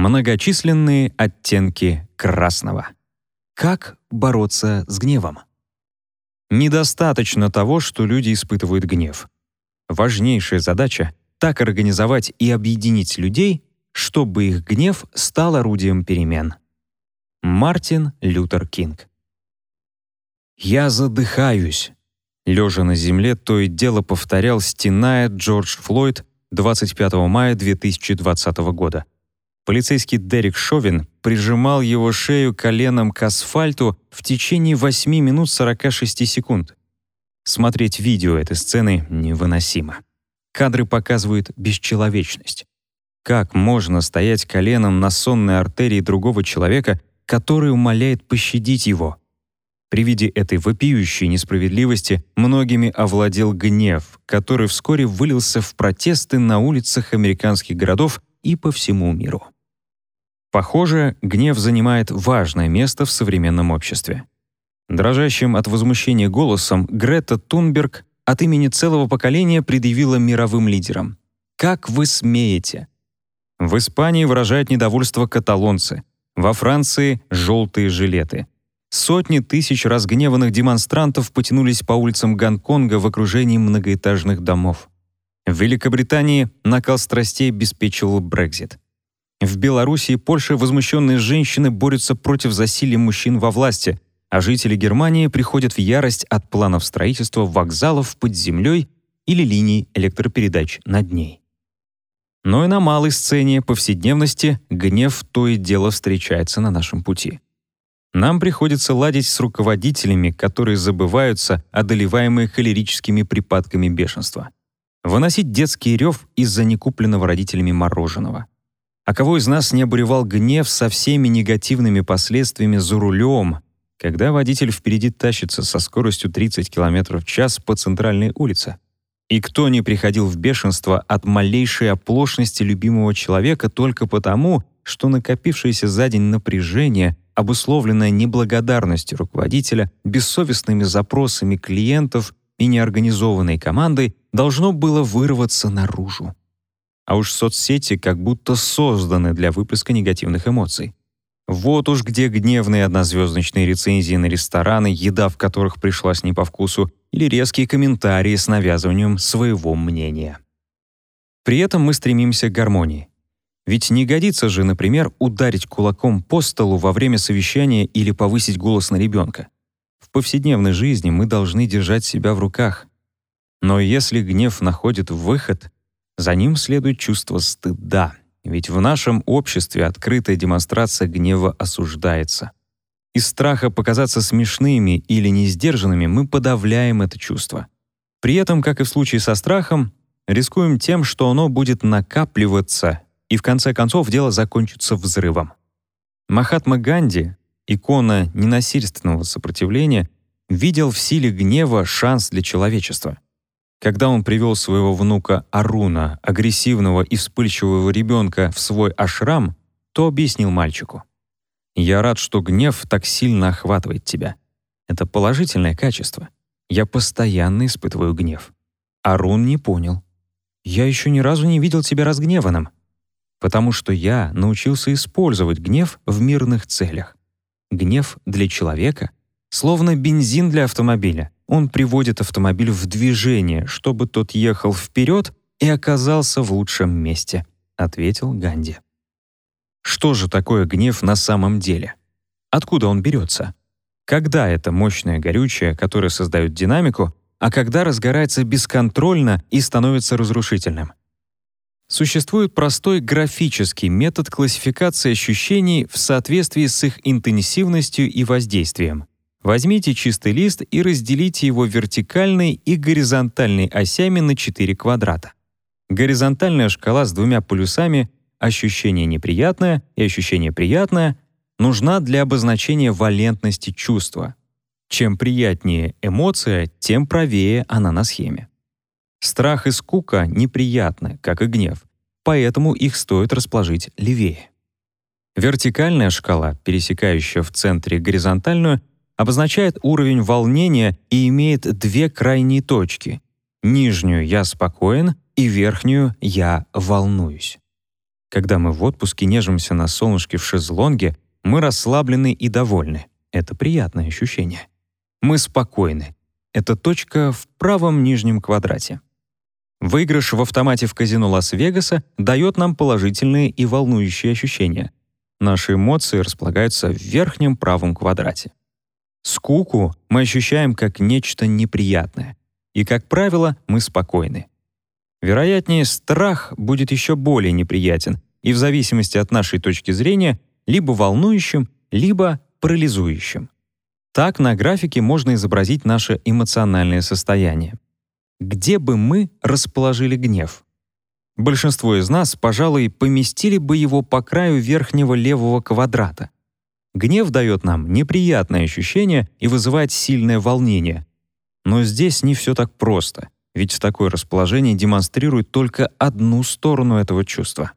Многочисленные оттенки красного. Как бороться с гневом? Недостаточно того, что люди испытывают гнев. Важнейшая задача — так организовать и объединить людей, чтобы их гнев стал орудием перемен. Мартин Лютер Кинг «Я задыхаюсь», — лежа на земле, то и дело повторял стеная Джордж Флойд 25 мая 2020 года. Полицейский Дерек Шовин прижимал его шею коленом к асфальту в течение 8 минут 46 секунд. Смотреть видео этой сцены невыносимо. Кадры показывают бесчеловечность. Как можно стоять коленом на сонной артерии другого человека, который умоляет пощадить его? При виде этой вопиющей несправедливости многими овладел гнев, который вскоре вылился в протесты на улицах американских городов и по всему миру. Похоже, гнев занимает важное место в современном обществе. Дрожащим от возмущения голосом Грета Тунберг от имени целого поколения предъявила мировым лидерам. «Как вы смеете?» В Испании выражают недовольство каталонцы, во Франции — желтые жилеты — Сотни тысяч разгневанных демонстрантов потянулись по улицам Гонконга в окружении многоэтажных домов. В Великобритании накал страстей обеспечивал Брекзит. В Белоруссии и Польше возмущенные женщины борются против засилия мужчин во власти, а жители Германии приходят в ярость от планов строительства вокзалов под землей или линий электропередач над ней. Но и на малой сцене повседневности гнев то и дело встречается на нашем пути. Нам приходится ладить с руководителями, которые забываются, одолеваемые холерическими припадками бешенства. Выносить детский рев из-за некупленного родителями мороженого. А кого из нас не обуревал гнев со всеми негативными последствиями за рулем, когда водитель впереди тащится со скоростью 30 км в час по центральной улице? И кто не приходил в бешенство от малейшей оплошности любимого человека только потому, что накопившееся за день напряжение обусловленное неблагодарностью руководителя, бессовестными запросами клиентов и неорганизованной командой, должно было вырваться наружу. А уж соцсети как будто созданы для выплеска негативных эмоций. Вот уж где гневные однозвездочные рецензии на рестораны, еда в которых пришлась не по вкусу, или резкие комментарии с навязыванием своего мнения. При этом мы стремимся к гармонии. Ведь не годится же, например, ударить кулаком по столу во время совещания или повысить голос на ребенка. В повседневной жизни мы должны держать себя в руках. Но если гнев находит выход, за ним следует чувство стыда, ведь в нашем обществе открытая демонстрация гнева осуждается. Из страха показаться смешными или несдержанными мы подавляем это чувство. При этом, как и в случае со страхом, рискуем тем, что оно будет накапливаться и в конце концов дело закончится взрывом. Махатма Ганди, икона ненасильственного сопротивления, видел в силе гнева шанс для человечества. Когда он привел своего внука Аруна, агрессивного и вспыльчивого ребенка, в свой ашрам, то объяснил мальчику. «Я рад, что гнев так сильно охватывает тебя. Это положительное качество. Я постоянно испытываю гнев». Арун не понял. «Я еще ни разу не видел тебя разгневанным потому что я научился использовать гнев в мирных целях. Гнев для человека словно бензин для автомобиля. Он приводит автомобиль в движение, чтобы тот ехал вперед и оказался в лучшем месте, ответил Ганди. Что же такое гнев на самом деле? Откуда он берется? Когда это мощное горючее, которое создает динамику, а когда разгорается бесконтрольно и становится разрушительным? Существует простой графический метод классификации ощущений в соответствии с их интенсивностью и воздействием. Возьмите чистый лист и разделите его вертикальной и горизонтальной осями на 4 квадрата. Горизонтальная шкала с двумя полюсами ощущение неприятное и ощущение приятное нужна для обозначения валентности чувства. Чем приятнее эмоция, тем правее она на схеме. Страх и скука неприятны, как и гнев, поэтому их стоит расположить левее. Вертикальная шкала, пересекающая в центре горизонтальную, обозначает уровень волнения и имеет две крайние точки. Нижнюю «я спокоен» и верхнюю «я волнуюсь». Когда мы в отпуске нежимся на солнышке в шезлонге, мы расслаблены и довольны. Это приятное ощущение. Мы спокойны. Это точка в правом нижнем квадрате. Выигрыш в автомате в казино Лас-Вегаса дает нам положительные и волнующие ощущения. Наши эмоции располагаются в верхнем правом квадрате. Скуку мы ощущаем как нечто неприятное. И, как правило, мы спокойны. Вероятнее, страх будет еще более неприятен и в зависимости от нашей точки зрения либо волнующим, либо парализующим. Так на графике можно изобразить наше эмоциональное состояние где бы мы расположили гнев? Большинство из нас, пожалуй, поместили бы его по краю верхнего левого квадрата. Гнев дает нам неприятное ощущение и вызывает сильное волнение. Но здесь не все так просто, ведь такое расположение демонстрирует только одну сторону этого чувства.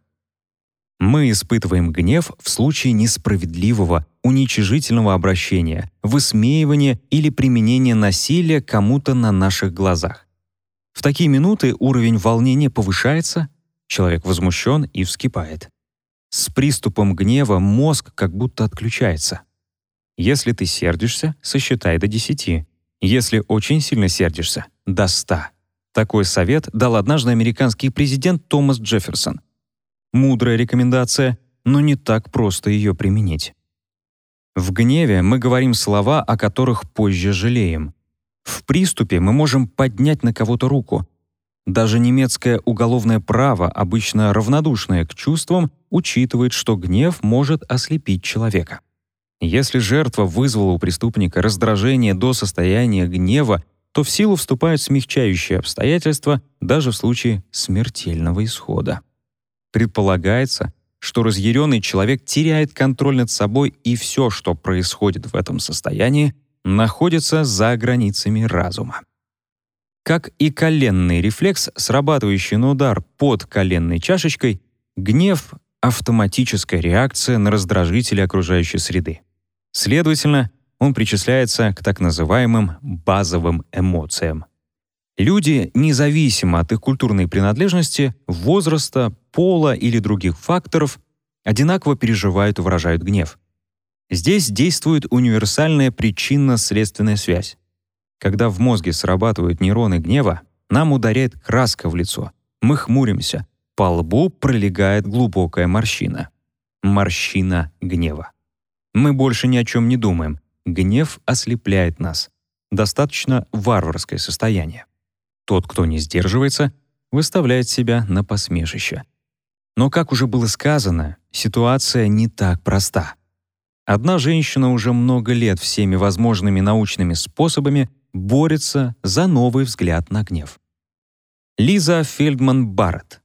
Мы испытываем гнев в случае несправедливого, уничижительного обращения, высмеивания или применения насилия кому-то на наших глазах. В такие минуты уровень волнения повышается, человек возмущен и вскипает. С приступом гнева мозг как будто отключается. Если ты сердишься, сосчитай до 10. Если очень сильно сердишься — до 100. Такой совет дал однажды американский президент Томас Джефферсон. Мудрая рекомендация, но не так просто ее применить. В гневе мы говорим слова, о которых позже жалеем. В приступе мы можем поднять на кого-то руку. Даже немецкое уголовное право, обычно равнодушное к чувствам, учитывает, что гнев может ослепить человека. Если жертва вызвала у преступника раздражение до состояния гнева, то в силу вступают смягчающие обстоятельства даже в случае смертельного исхода. Предполагается, что разъяренный человек теряет контроль над собой, и все, что происходит в этом состоянии, находится за границами разума. Как и коленный рефлекс, срабатывающий на удар под коленной чашечкой, гнев — автоматическая реакция на раздражители окружающей среды. Следовательно, он причисляется к так называемым базовым эмоциям. Люди, независимо от их культурной принадлежности, возраста, пола или других факторов, одинаково переживают и выражают гнев. Здесь действует универсальная причинно-следственная связь. Когда в мозге срабатывают нейроны гнева, нам ударяет краска в лицо, мы хмуримся, по лбу пролегает глубокая морщина. Морщина гнева. Мы больше ни о чем не думаем. Гнев ослепляет нас. Достаточно варварское состояние. Тот, кто не сдерживается, выставляет себя на посмешище. Но, как уже было сказано, ситуация не так проста. Одна женщина уже много лет всеми возможными научными способами борется за новый взгляд на гнев. Лиза Фельдман Барретт,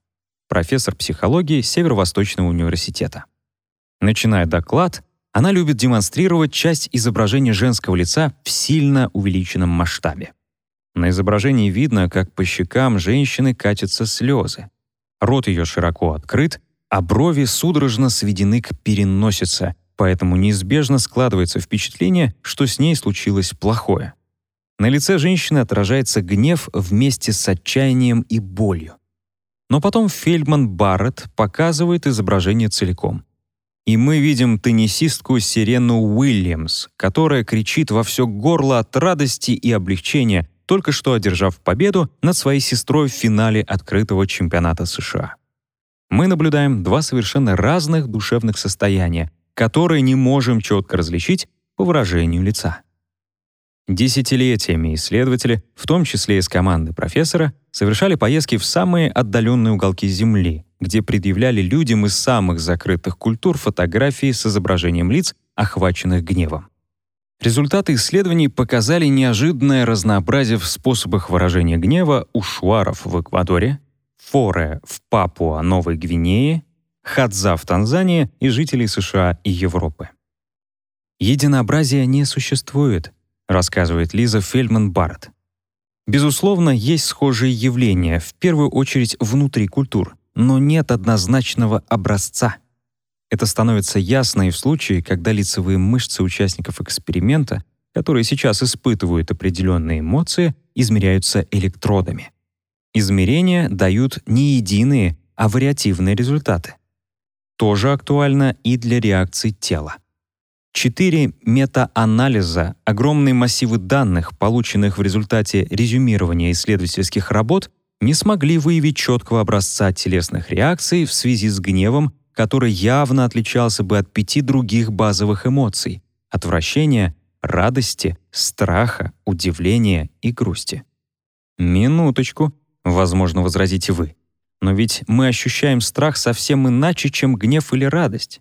профессор психологии Северо-Восточного университета. Начиная доклад, она любит демонстрировать часть изображения женского лица в сильно увеличенном масштабе. На изображении видно, как по щекам женщины катятся слезы. Рот ее широко открыт, а брови судорожно сведены к переносице, поэтому неизбежно складывается впечатление, что с ней случилось плохое. На лице женщины отражается гнев вместе с отчаянием и болью. Но потом Фельдман Барретт показывает изображение целиком. И мы видим теннисистку Сирену Уильямс, которая кричит во все горло от радости и облегчения, только что одержав победу над своей сестрой в финале открытого чемпионата США. Мы наблюдаем два совершенно разных душевных состояния, которые не можем четко различить по выражению лица. Десятилетиями исследователи, в том числе из команды профессора, совершали поездки в самые отдаленные уголки Земли, где предъявляли людям из самых закрытых культур фотографии с изображением лиц, охваченных гневом. Результаты исследований показали неожиданное разнообразие в способах выражения гнева у шуаров в Эквадоре, форе в Папуа-Новой Гвинее Хадза в Танзании и жителей США и Европы. Единообразия не существует, рассказывает Лиза Фельдман Барретт. Безусловно, есть схожие явления, в первую очередь внутри культур, но нет однозначного образца. Это становится ясно и в случае, когда лицевые мышцы участников эксперимента, которые сейчас испытывают определенные эмоции, измеряются электродами. Измерения дают не единые, а вариативные результаты. тоже актуально и для реакций тела. Четыре мета-анализа, огромные массивы данных, полученных в результате резюмирования исследовательских работ, не смогли выявить четкого образца телесных реакций в связи с гневом, который явно отличался бы от пяти других базовых эмоций — отвращения, радости, страха, удивления и грусти. Минуточку, возможно, возразите вы. Но ведь мы ощущаем страх совсем иначе, чем гнев или радость.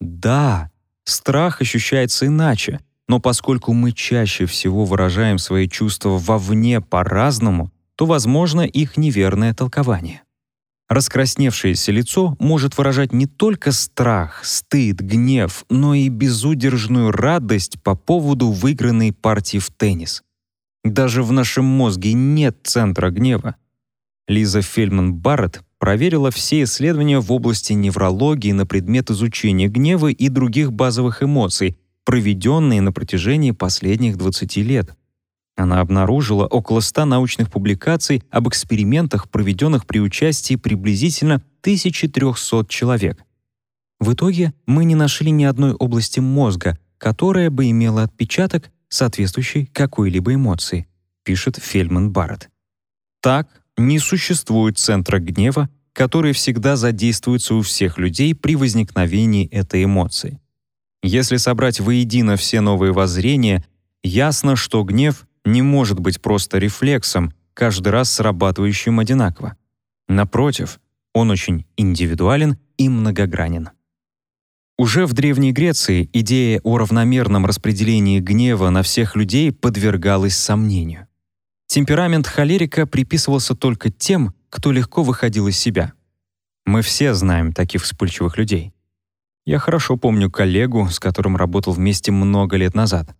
Да, страх ощущается иначе, но поскольку мы чаще всего выражаем свои чувства вовне по-разному, то возможно их неверное толкование. Раскрасневшееся лицо может выражать не только страх, стыд, гнев, но и безудержную радость по поводу выигранной партии в теннис. Даже в нашем мозге нет центра гнева. Лиза Фельман-Барретт проверила все исследования в области неврологии на предмет изучения гнева и других базовых эмоций, проведенные на протяжении последних 20 лет. Она обнаружила около 100 научных публикаций об экспериментах, проведенных при участии приблизительно 1300 человек. В итоге мы не нашли ни одной области мозга, которая бы имела отпечаток, соответствующий какой-либо эмоции, пишет Фельман Барретт. Так, не существует центра гнева, который всегда задействуется у всех людей при возникновении этой эмоции. Если собрать воедино все новые воззрения, ясно, что гнев не может быть просто рефлексом, каждый раз срабатывающим одинаково. Напротив, он очень индивидуален и многогранен. Уже в Древней Греции идея о равномерном распределении гнева на всех людей подвергалась сомнению. Темперамент холерика приписывался только тем, кто легко выходил из себя. Мы все знаем таких вспыльчивых людей. Я хорошо помню коллегу, с которым работал вместе много лет назад.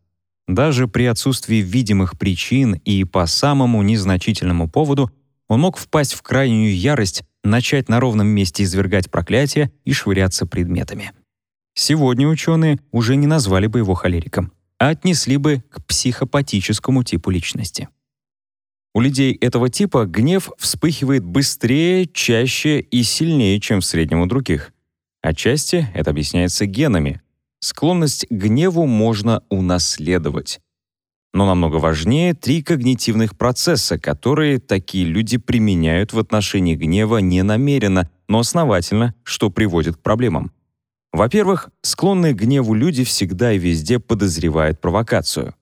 Даже при отсутствии видимых причин и по самому незначительному поводу он мог впасть в крайнюю ярость, начать на ровном месте извергать проклятия и швыряться предметами. Сегодня ученые уже не назвали бы его холериком, а отнесли бы к психопатическому типу личности. У людей этого типа гнев вспыхивает быстрее, чаще и сильнее, чем в среднем у других. Отчасти это объясняется генами, Склонность к гневу можно унаследовать. Но намного важнее три когнитивных процесса, которые такие люди применяют в отношении гнева не намеренно, но основательно, что приводит к проблемам. Во-первых, склонные к гневу люди всегда и везде подозревают провокацию.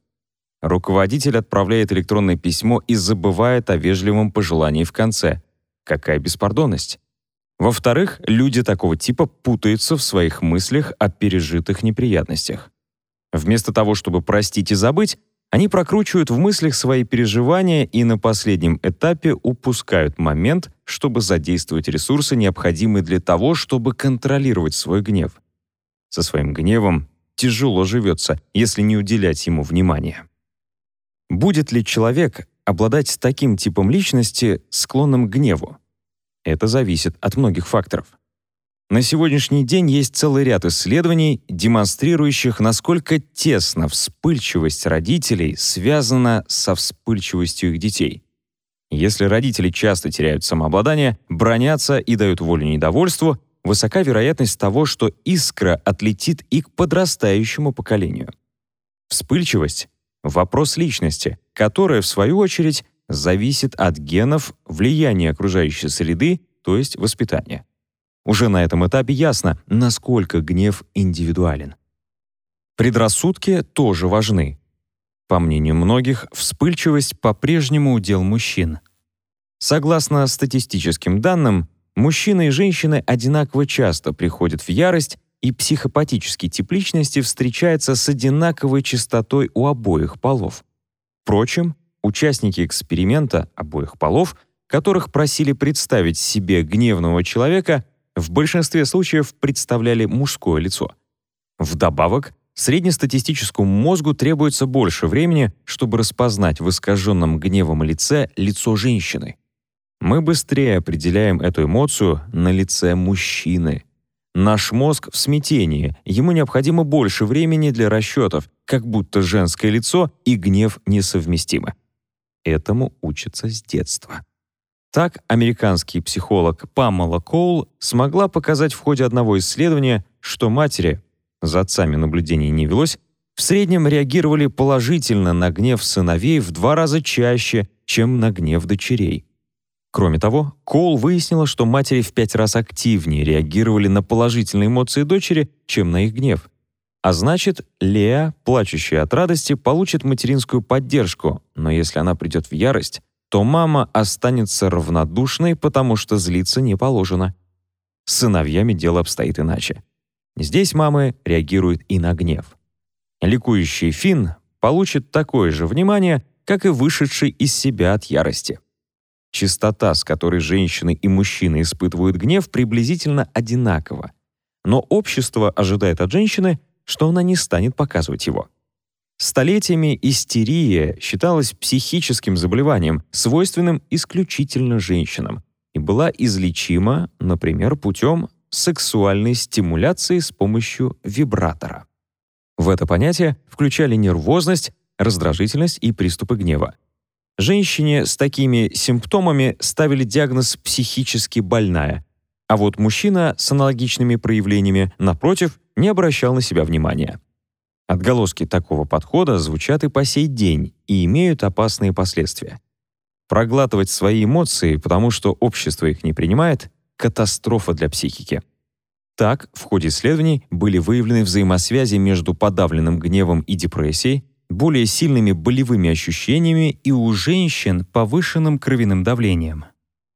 Руководитель отправляет электронное письмо и забывает о вежливом пожелании в конце. Какая беспардонность? Во-вторых, люди такого типа путаются в своих мыслях о пережитых неприятностях. Вместо того, чтобы простить и забыть, они прокручивают в мыслях свои переживания и на последнем этапе упускают момент, чтобы задействовать ресурсы, необходимые для того, чтобы контролировать свой гнев. Со своим гневом тяжело живется, если не уделять ему внимания. Будет ли человек обладать таким типом личности, склонным к гневу? Это зависит от многих факторов. На сегодняшний день есть целый ряд исследований, демонстрирующих, насколько тесно вспыльчивость родителей связана со вспыльчивостью их детей. Если родители часто теряют самообладание, бронятся и дают волю недовольству, высока вероятность того, что искра отлетит и к подрастающему поколению. Вспыльчивость — вопрос личности, которая, в свою очередь, зависит от генов, влияния окружающей среды, то есть воспитания. Уже на этом этапе ясно, насколько гнев индивидуален. Предрассудки тоже важны. По мнению многих, вспыльчивость по-прежнему удел мужчин. Согласно статистическим данным, мужчины и женщины одинаково часто приходят в ярость, и психопатический тип личности встречается с одинаковой частотой у обоих полов. Впрочем, Участники эксперимента обоих полов, которых просили представить себе гневного человека, в большинстве случаев представляли мужское лицо. Вдобавок, среднестатистическому мозгу требуется больше времени, чтобы распознать в искаженном гневом лице лицо женщины. Мы быстрее определяем эту эмоцию на лице мужчины. Наш мозг в смятении, ему необходимо больше времени для расчетов, как будто женское лицо и гнев несовместимы. Этому учатся с детства. Так, американский психолог Памела Коул смогла показать в ходе одного исследования, что матери, за отцами наблюдений не велось, в среднем реагировали положительно на гнев сыновей в два раза чаще, чем на гнев дочерей. Кроме того, Коул выяснила, что матери в пять раз активнее реагировали на положительные эмоции дочери, чем на их гнев. А значит, Леа, плачущая от радости, получит материнскую поддержку, но если она придет в ярость, то мама останется равнодушной, потому что злиться не положено. С сыновьями дело обстоит иначе. Здесь мамы реагируют и на гнев. Ликующий Финн получит такое же внимание, как и вышедший из себя от ярости. Частота, с которой женщины и мужчины испытывают гнев, приблизительно одинакова. Но общество ожидает от женщины, что она не станет показывать его. Столетиями истерия считалась психическим заболеванием, свойственным исключительно женщинам, и была излечима, например, путем сексуальной стимуляции с помощью вибратора. В это понятие включали нервозность, раздражительность и приступы гнева. Женщине с такими симптомами ставили диагноз «психически больная», а вот мужчина с аналогичными проявлениями, напротив, не обращал на себя внимания. Отголоски такого подхода звучат и по сей день и имеют опасные последствия. Проглатывать свои эмоции, потому что общество их не принимает — катастрофа для психики. Так, в ходе исследований были выявлены взаимосвязи между подавленным гневом и депрессией, более сильными болевыми ощущениями и у женщин повышенным кровяным давлением.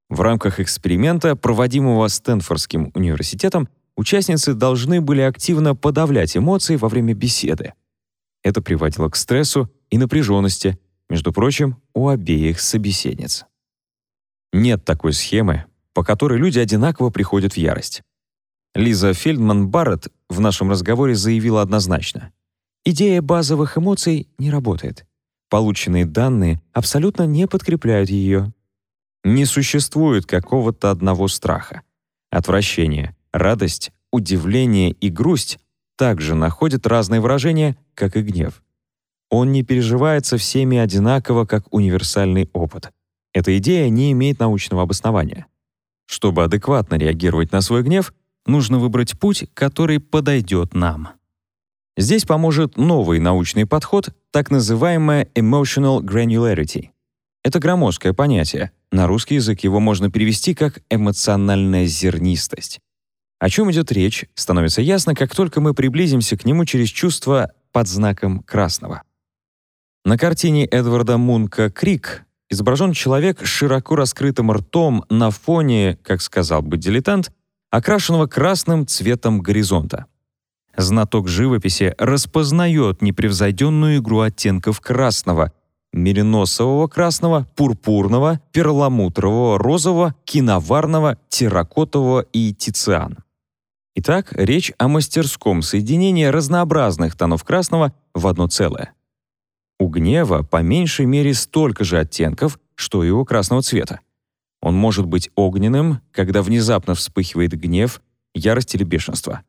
В рамках эксперимента, проводимого Стэнфордским университетом, участницы должны были активно подавлять эмоции во время беседы. Это приводило к стрессу и напряженности, между прочим, у обеих собеседниц. Нет такой схемы, по которой люди одинаково приходят в ярость. Лиза Фельдман-Барретт в нашем разговоре заявила однозначно. Идея базовых эмоций не работает. Полученные данные абсолютно не подкрепляют ее. Не существует какого-то одного страха. Отвращение, радость, удивление и грусть также находят разные выражения, как и гнев. Он не переживается всеми одинаково, как универсальный опыт. Эта идея не имеет научного обоснования. Чтобы адекватно реагировать на свой гнев, нужно выбрать путь, который подойдет нам. Здесь поможет новый научный подход, так называемая emotional granularity. Это громоздкое понятие. На русский язык его можно перевести как эмоциональная зернистость. О чем идет речь, становится ясно, как только мы приблизимся к нему через чувство под знаком красного. На картине Эдварда Мунка «Крик» изображен человек с широко раскрытым ртом на фоне, как сказал бы дилетант, окрашенного красным цветом горизонта. Знаток живописи распознает непревзойденную игру оттенков красного, мериносового красного, пурпурного, перламутрового, розового, киноварного, терракотового и тициан. Итак, речь о мастерском соединении разнообразных тонов красного в одно целое. У гнева по меньшей мере столько же оттенков, что и у красного цвета. Он может быть огненным, когда внезапно вспыхивает гнев, ярость или бешенство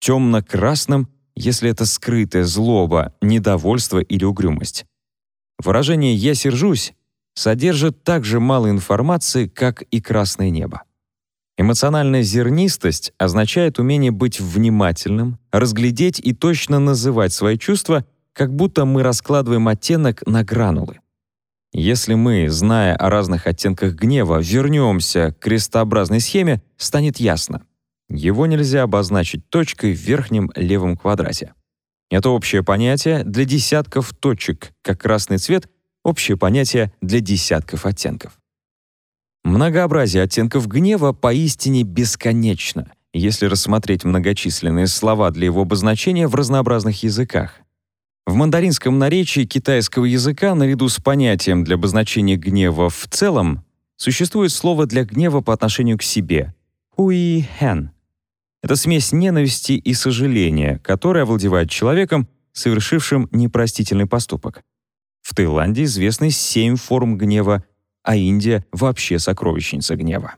темно-красным, если это скрытая злоба, недовольство или угрюмость. Выражение «я сержусь» содержит так же мало информации, как и красное небо. Эмоциональная зернистость означает умение быть внимательным, разглядеть и точно называть свои чувства, как будто мы раскладываем оттенок на гранулы. Если мы, зная о разных оттенках гнева, вернемся к крестообразной схеме, станет ясно — его нельзя обозначить точкой в верхнем левом квадрате. Это общее понятие для десятков точек, как красный цвет — общее понятие для десятков оттенков. Многообразие оттенков гнева поистине бесконечно, если рассмотреть многочисленные слова для его обозначения в разнообразных языках. В мандаринском наречии китайского языка наряду с понятием для обозначения гнева в целом существует слово для гнева по отношению к себе — хуи-хэн, это смесь ненависти и сожаления, которая овладевает человеком, совершившим непростительный поступок. В Таиланде известны семь форм гнева, а Индия — вообще сокровищница гнева.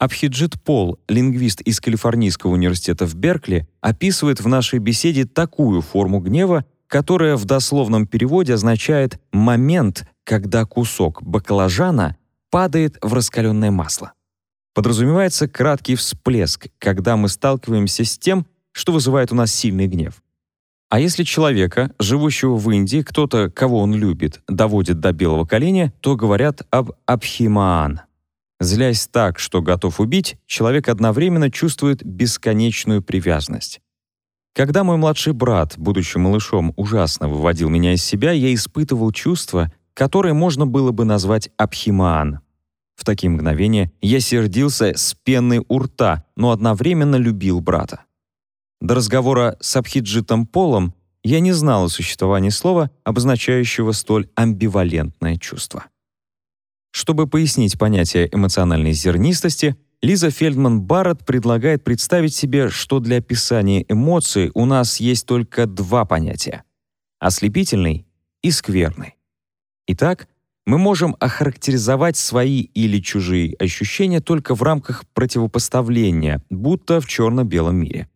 Абхиджит Пол, лингвист из Калифорнийского университета в Беркли, описывает в нашей беседе такую форму гнева, которая в дословном переводе означает «момент, когда кусок баклажана падает в раскаленное масло. Подразумевается краткий всплеск, когда мы сталкиваемся с тем, что вызывает у нас сильный гнев. А если человека, живущего в Индии, кто-то, кого он любит, доводит до белого коленя, то говорят об абхимаан. Злясь так, что готов убить, человек одновременно чувствует бесконечную привязанность. Когда мой младший брат, будучи малышом, ужасно выводил меня из себя, я испытывал чувство, которое можно было бы назвать абхимаан. В такие мгновения я сердился с пеной у рта, но одновременно любил брата. До разговора с Абхиджитом Полом я не знал о существовании слова, обозначающего столь амбивалентное чувство. Чтобы пояснить понятие эмоциональной зернистости, Лиза Фельдман-Барретт предлагает представить себе, что для описания эмоций у нас есть только два понятия — ослепительный и скверный. Итак, мы можем охарактеризовать свои или чужие ощущения только в рамках противопоставления, будто в черно-белом мире.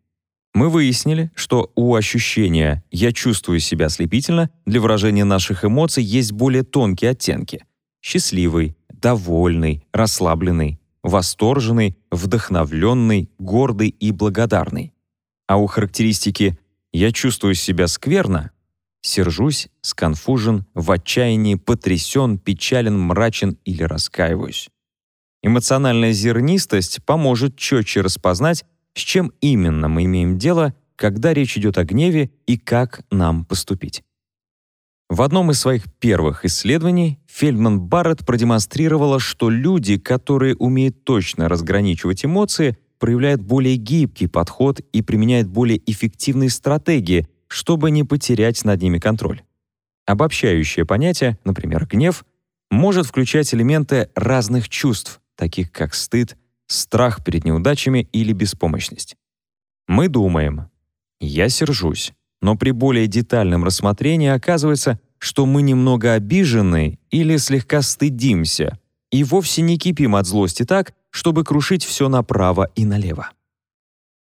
Мы выяснили, что у ощущения «я чувствую себя слепительно» для выражения наших эмоций есть более тонкие оттенки — счастливый, довольный, расслабленный, восторженный, вдохновленный, гордый и благодарный. А у характеристики «я чувствую себя скверно» — сержусь, сконфужен, в отчаянии, потрясен, печален, мрачен или раскаиваюсь. Эмоциональная зернистость поможет четче распознать, с чем именно мы имеем дело, когда речь идет о гневе и как нам поступить. В одном из своих первых исследований Фельдман Барретт продемонстрировала, что люди, которые умеют точно разграничивать эмоции, проявляют более гибкий подход и применяют более эффективные стратегии, чтобы не потерять над ними контроль. Обобщающее понятие, например, гнев, может включать элементы разных чувств, таких как стыд, страх перед неудачами или беспомощность. Мы думаем, я сержусь, но при более детальном рассмотрении оказывается, что мы немного обижены или слегка стыдимся и вовсе не кипим от злости так, чтобы крушить все направо и налево.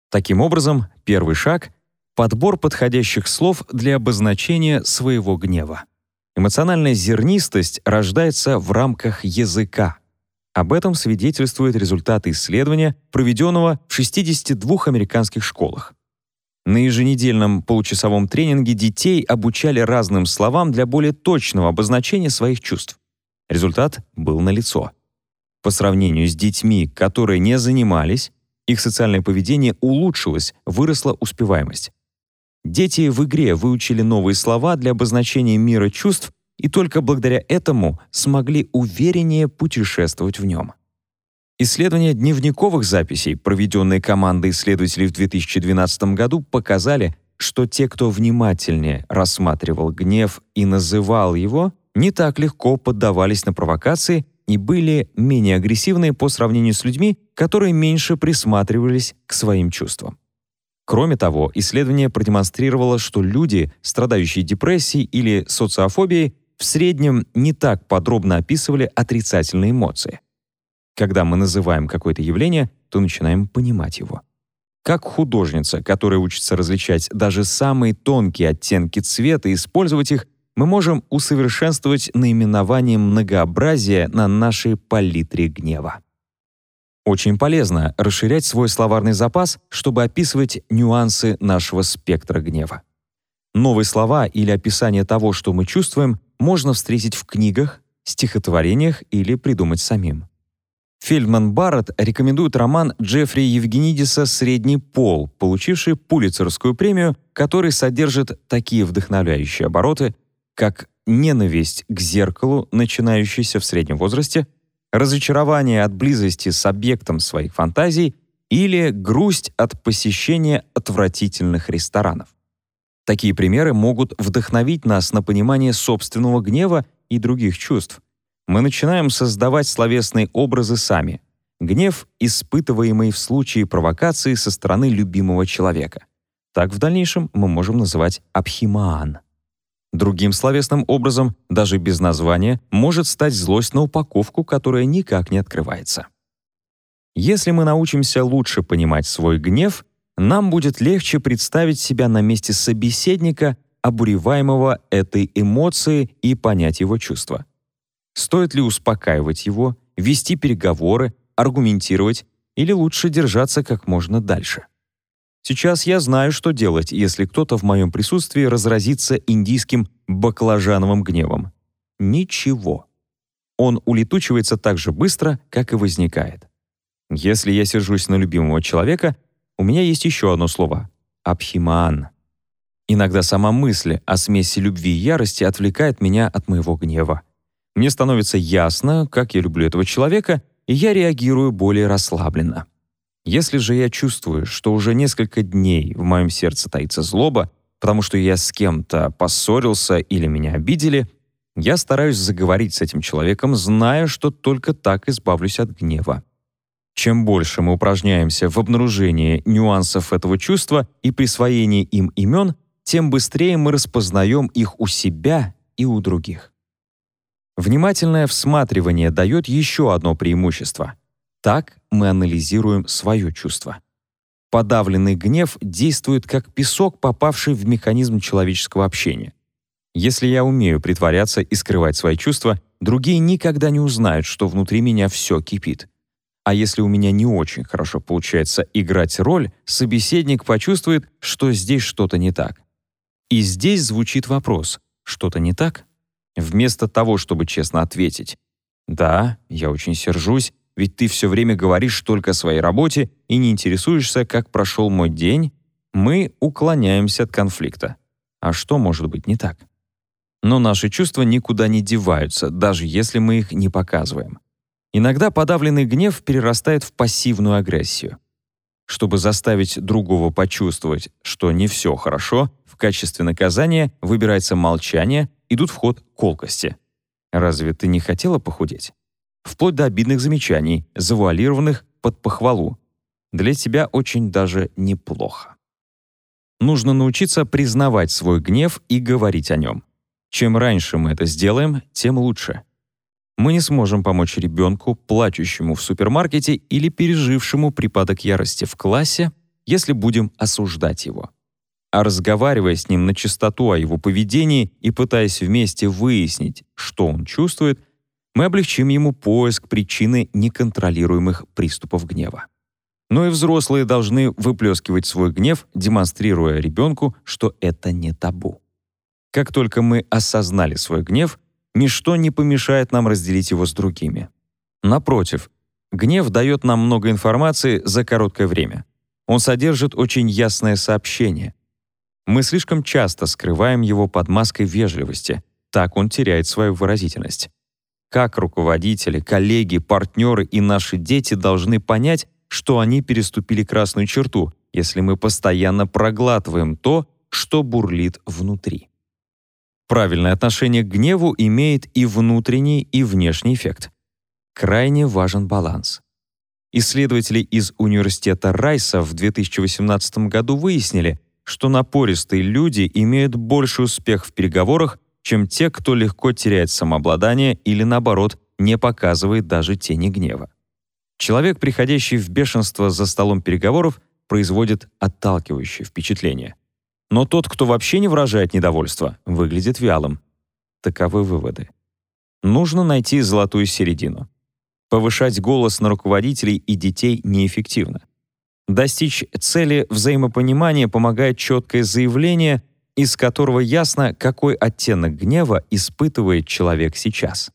Таким образом, первый шаг — подбор подходящих слов для обозначения своего гнева. Эмоциональная зернистость рождается в рамках языка. Об этом свидетельствуют результаты исследования, проведенного в 62 американских школах. На еженедельном получасовом тренинге детей обучали разным словам для более точного обозначения своих чувств. Результат был налицо. По сравнению с детьми, которые не занимались, их социальное поведение улучшилось, выросла успеваемость. Дети в игре выучили новые слова для обозначения мира чувств и только благодаря этому смогли увереннее путешествовать в нем. Исследования дневниковых записей, проведенные командой исследователей в 2012 году, показали, что те, кто внимательнее рассматривал гнев и называл его, не так легко поддавались на провокации и были менее агрессивны по сравнению с людьми, которые меньше присматривались к своим чувствам. Кроме того, исследование продемонстрировало, что люди, страдающие депрессией или социофобией, в среднем не так подробно описывали отрицательные эмоции. Когда мы называем какое-то явление, то начинаем понимать его. Как художница, которая учится различать даже самые тонкие оттенки цвета и использовать их, мы можем усовершенствовать наименование многообразия на нашей палитре гнева. Очень полезно расширять свой словарный запас, чтобы описывать нюансы нашего спектра гнева. Новые слова или описание того, что мы чувствуем, можно встретить в книгах, стихотворениях или придумать самим. Фельдман Барретт рекомендует роман Джеффри Евгенидиса «Средний пол», получивший Пулитцерскую премию, который содержит такие вдохновляющие обороты, как ненависть к зеркалу, начинающаяся в среднем возрасте, разочарование от близости с объектом своих фантазий или грусть от посещения отвратительных ресторанов. Такие примеры могут вдохновить нас на понимание собственного гнева и других чувств. Мы начинаем создавать словесные образы сами. Гнев, испытываемый в случае провокации со стороны любимого человека. Так в дальнейшем мы можем называть абхимаан. Другим словесным образом, даже без названия, может стать злость на упаковку, которая никак не открывается. Если мы научимся лучше понимать свой гнев, нам будет легче представить себя на месте собеседника, обуреваемого этой эмоцией и понять его чувства. Стоит ли успокаивать его, вести переговоры, аргументировать или лучше держаться как можно дальше. Сейчас я знаю, что делать, если кто-то в моем присутствии разразится индийским баклажановым гневом. Ничего. Он улетучивается так же быстро, как и возникает. Если я сержусь на любимого человека, у меня есть еще одно слово — абхиман. Иногда сама мысль о смеси любви и ярости отвлекает меня от моего гнева. Мне становится ясно, как я люблю этого человека, и я реагирую более расслабленно. Если же я чувствую, что уже несколько дней в моем сердце таится злоба, потому что я с кем-то поссорился или меня обидели, я стараюсь заговорить с этим человеком, зная, что только так избавлюсь от гнева. Чем больше мы упражняемся в обнаружении нюансов этого чувства и присвоении им имен, тем быстрее мы распознаем их у себя и у других. Внимательное всматривание дает еще одно преимущество. Так мы анализируем свое чувство. Подавленный гнев действует как песок, попавший в механизм человеческого общения. Если я умею притворяться и скрывать свои чувства, другие никогда не узнают, что внутри меня все кипит. А если у меня не очень хорошо получается играть роль, собеседник почувствует, что здесь что-то не так. И здесь звучит вопрос «что-то не так?» Вместо того, чтобы честно ответить «да, я очень сержусь, ведь ты все время говоришь только о своей работе и не интересуешься, как прошел мой день», мы уклоняемся от конфликта. А что может быть не так? Но наши чувства никуда не деваются, даже если мы их не показываем. Иногда подавленный гнев перерастает в пассивную агрессию. Чтобы заставить другого почувствовать, что не все хорошо, в качестве наказания выбирается молчание, идут в ход колкости. Разве ты не хотела похудеть? Вплоть до обидных замечаний, завуалированных под похвалу. Для тебя очень даже неплохо. Нужно научиться признавать свой гнев и говорить о нем. Чем раньше мы это сделаем, тем лучше мы не сможем помочь ребенку, плачущему в супермаркете или пережившему припадок ярости в классе, если будем осуждать его. А разговаривая с ним на чистоту о его поведении и пытаясь вместе выяснить, что он чувствует, мы облегчим ему поиск причины неконтролируемых приступов гнева. Но и взрослые должны выплескивать свой гнев, демонстрируя ребенку, что это не табу. Как только мы осознали свой гнев, ничто не помешает нам разделить его с другими. Напротив, гнев дает нам много информации за короткое время. Он содержит очень ясное сообщение. Мы слишком часто скрываем его под маской вежливости, так он теряет свою выразительность. Как руководители, коллеги, партнеры и наши дети должны понять, что они переступили красную черту, если мы постоянно проглатываем то, что бурлит внутри. Правильное отношение к гневу имеет и внутренний, и внешний эффект. Крайне важен баланс. Исследователи из университета Райса в 2018 году выяснили, что напористые люди имеют больший успех в переговорах, чем те, кто легко теряет самообладание или, наоборот, не показывает даже тени гнева. Человек, приходящий в бешенство за столом переговоров, производит отталкивающее впечатление. Но тот, кто вообще не выражает недовольства, выглядит вялым. Таковы выводы. Нужно найти золотую середину. Повышать голос на руководителей и детей неэффективно. Достичь цели взаимопонимания помогает четкое заявление, из которого ясно, какой оттенок гнева испытывает человек сейчас.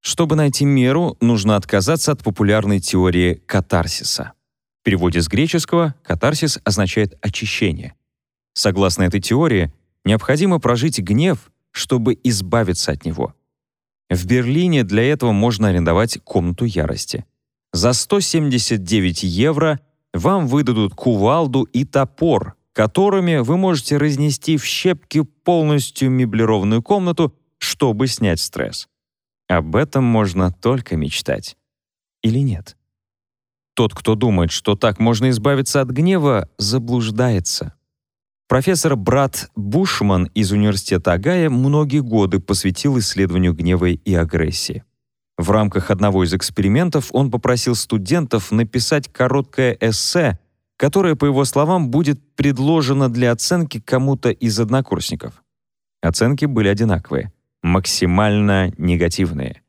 Чтобы найти меру, нужно отказаться от популярной теории катарсиса. В переводе с греческого катарсис означает очищение. Согласно этой теории, необходимо прожить гнев, чтобы избавиться от него. В Берлине для этого можно арендовать комнату ярости. За 179 евро вам выдадут кувалду и топор, которыми вы можете разнести в щепки полностью меблированную комнату, чтобы снять стресс. Об этом можно только мечтать. Или нет? Тот, кто думает, что так можно избавиться от гнева, заблуждается. Профессор Брат Бушман из Университета Агая многие годы посвятил исследованию гнева и агрессии. В рамках одного из экспериментов он попросил студентов написать короткое эссе, которое, по его словам, будет предложено для оценки кому-то из однокурсников. Оценки были одинаковые, максимально негативные.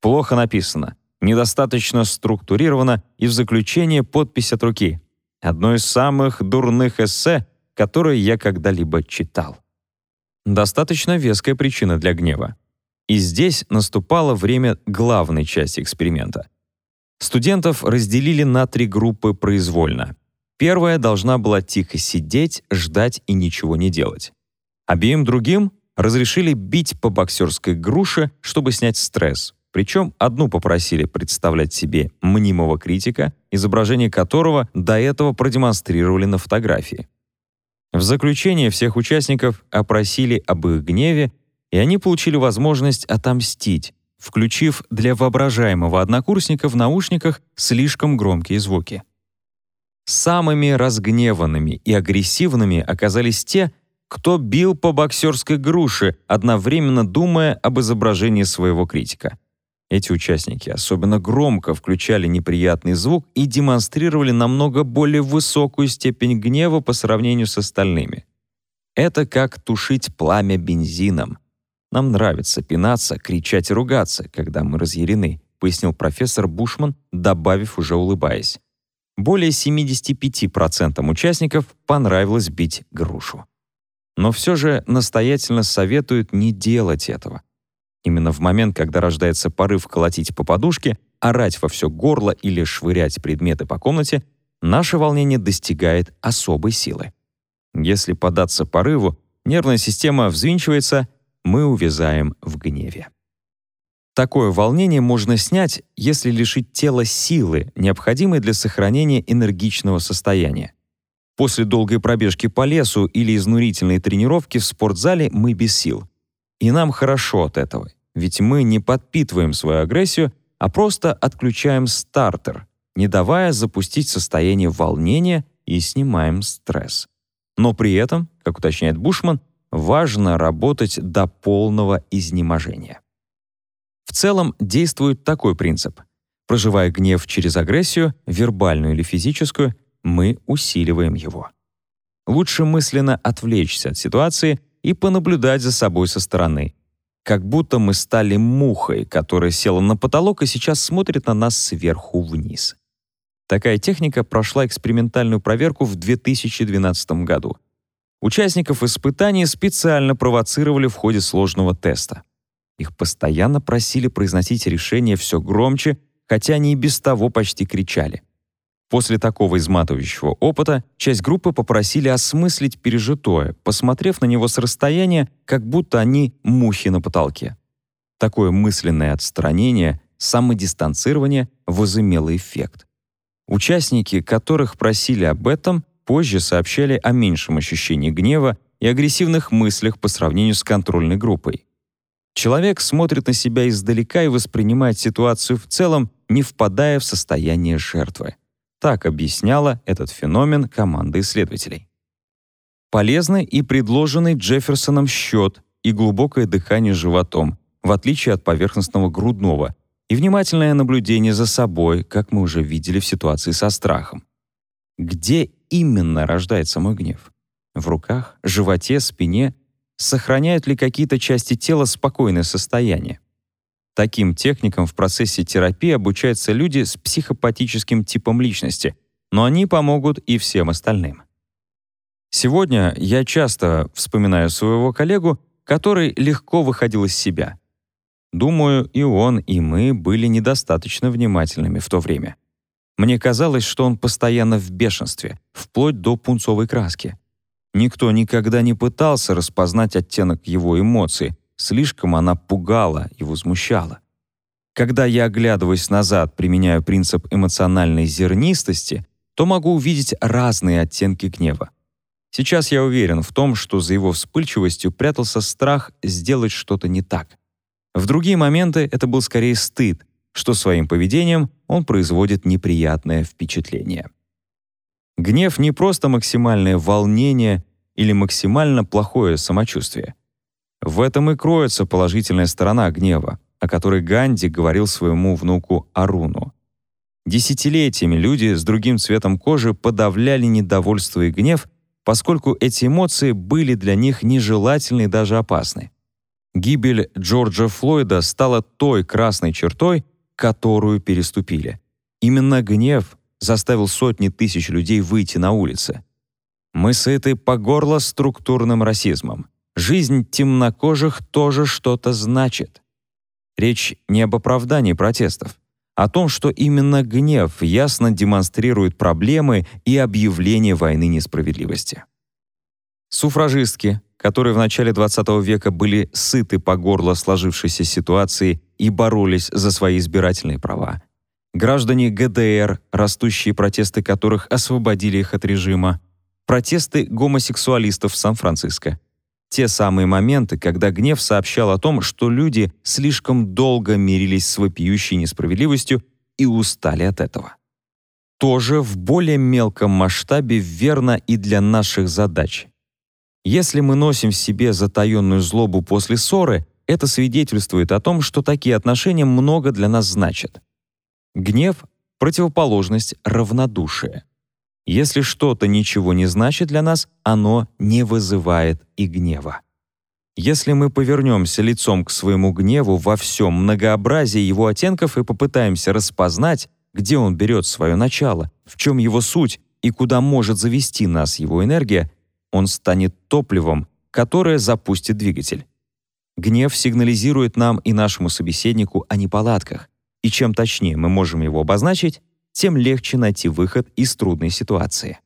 Плохо написано, недостаточно структурировано и в заключение подпись от руки. Одно из самых дурных эссе, которые я когда-либо читал. Достаточно веская причина для гнева. И здесь наступало время главной части эксперимента. Студентов разделили на три группы произвольно. Первая должна была тихо сидеть, ждать и ничего не делать. Обеим другим разрешили бить по боксерской груше, чтобы снять стресс. Причем одну попросили представлять себе мнимого критика, изображение которого до этого продемонстрировали на фотографии. В заключение всех участников опросили об их гневе, и они получили возможность отомстить, включив для воображаемого однокурсника в наушниках слишком громкие звуки. Самыми разгневанными и агрессивными оказались те, кто бил по боксерской груше, одновременно думая об изображении своего критика. Эти участники особенно громко включали неприятный звук и демонстрировали намного более высокую степень гнева по сравнению с остальными. Это как тушить пламя бензином. Нам нравится пинаться, кричать и ругаться, когда мы разъярены, пояснил профессор Бушман, добавив уже улыбаясь. Более 75% участников понравилось бить грушу. Но все же настоятельно советуют не делать этого. Именно в момент, когда рождается порыв колотить по подушке, орать во все горло или швырять предметы по комнате, наше волнение достигает особой силы. Если податься порыву, нервная система взвинчивается, мы увязаем в гневе. Такое волнение можно снять, если лишить тело силы, необходимой для сохранения энергичного состояния. После долгой пробежки по лесу или изнурительной тренировки в спортзале мы без сил. И нам хорошо от этого, ведь мы не подпитываем свою агрессию, а просто отключаем стартер, не давая запустить состояние волнения и снимаем стресс. Но при этом, как уточняет Бушман, важно работать до полного изнеможения. В целом действует такой принцип. Проживая гнев через агрессию, вербальную или физическую, мы усиливаем его. Лучше мысленно отвлечься от ситуации и понаблюдать за собой со стороны, как будто мы стали мухой, которая села на потолок и сейчас смотрит на нас сверху вниз. Такая техника прошла экспериментальную проверку в 2012 году. Участников испытаний специально провоцировали в ходе сложного теста. Их постоянно просили произносить решения все громче, хотя они и без того почти кричали. После такого изматывающего опыта часть группы попросили осмыслить пережитое, посмотрев на него с расстояния, как будто они мухи на потолке. Такое мысленное отстранение, самодистанцирование возымело эффект. Участники, которых просили об этом, позже сообщали о меньшем ощущении гнева и агрессивных мыслях по сравнению с контрольной группой. Человек смотрит на себя издалека и воспринимает ситуацию в целом, не впадая в состояние жертвы. Так объясняла этот феномен команда исследователей. Полезны и предложенный Джефферсоном счет и глубокое дыхание животом, в отличие от поверхностного грудного, и внимательное наблюдение за собой, как мы уже видели в ситуации со страхом. Где именно рождается мой гнев? В руках, животе, спине? Сохраняют ли какие-то части тела спокойное состояние? Таким техникам в процессе терапии обучаются люди с психопатическим типом личности, но они помогут и всем остальным. Сегодня я часто вспоминаю своего коллегу, который легко выходил из себя. Думаю, и он, и мы были недостаточно внимательными в то время. Мне казалось, что он постоянно в бешенстве, вплоть до пунцовой краски. Никто никогда не пытался распознать оттенок его эмоций, Слишком она пугала и возмущала. Когда я оглядываясь назад, применяю принцип эмоциональной зернистости, то могу увидеть разные оттенки гнева. Сейчас я уверен в том, что за его вспыльчивостью прятался страх сделать что-то не так. В другие моменты это был скорее стыд, что своим поведением он производит неприятное впечатление. Гнев не просто максимальное волнение или максимально плохое самочувствие. В этом и кроется положительная сторона гнева, о которой Ганди говорил своему внуку Аруну. Десятилетиями люди с другим цветом кожи подавляли недовольство и гнев, поскольку эти эмоции были для них нежелательны и даже опасны. Гибель Джорджа Флойда стала той красной чертой, которую переступили. Именно гнев заставил сотни тысяч людей выйти на улицы. Мы сыты по горло структурным расизмом. Жизнь темнокожих тоже что-то значит. Речь не об оправдании протестов, а о том, что именно гнев ясно демонстрирует проблемы и объявление войны несправедливости. Суфражистки, которые в начале XX века были сыты по горло сложившейся ситуации и боролись за свои избирательные права. Граждане ГДР, растущие протесты которых освободили их от режима. Протесты гомосексуалистов в Сан-Франциско. Те самые моменты, когда гнев сообщал о том, что люди слишком долго мирились с вопиющей несправедливостью и устали от этого. Тоже в более мелком масштабе верно и для наших задач. Если мы носим в себе затаённую злобу после ссоры, это свидетельствует о том, что такие отношения много для нас значат. Гнев — противоположность равнодушия. Если что-то ничего не значит для нас, оно не вызывает и гнева. Если мы повернемся лицом к своему гневу во всем многообразии его оттенков и попытаемся распознать, где он берет свое начало, в чем его суть и куда может завести нас его энергия, он станет топливом, которое запустит двигатель. Гнев сигнализирует нам и нашему собеседнику о неполадках, и чем точнее мы можем его обозначить, тем легче найти выход из трудной ситуации.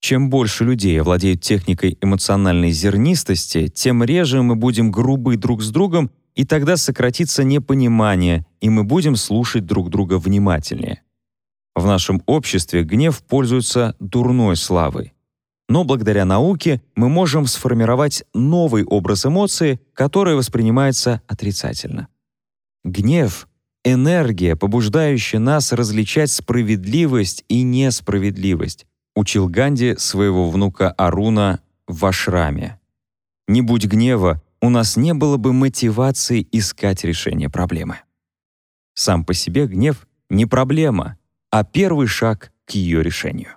Чем больше людей овладеют техникой эмоциональной зернистости, тем реже мы будем грубы друг с другом, и тогда сократится непонимание, и мы будем слушать друг друга внимательнее. В нашем обществе гнев пользуется дурной славой. Но благодаря науке мы можем сформировать новый образ эмоции, который воспринимается отрицательно. Гнев энергия, побуждающая нас различать справедливость и несправедливость, учил Ганди своего внука Аруна в ашраме. Не будь гнева, у нас не было бы мотивации искать решение проблемы. Сам по себе гнев не проблема, а первый шаг к ее решению.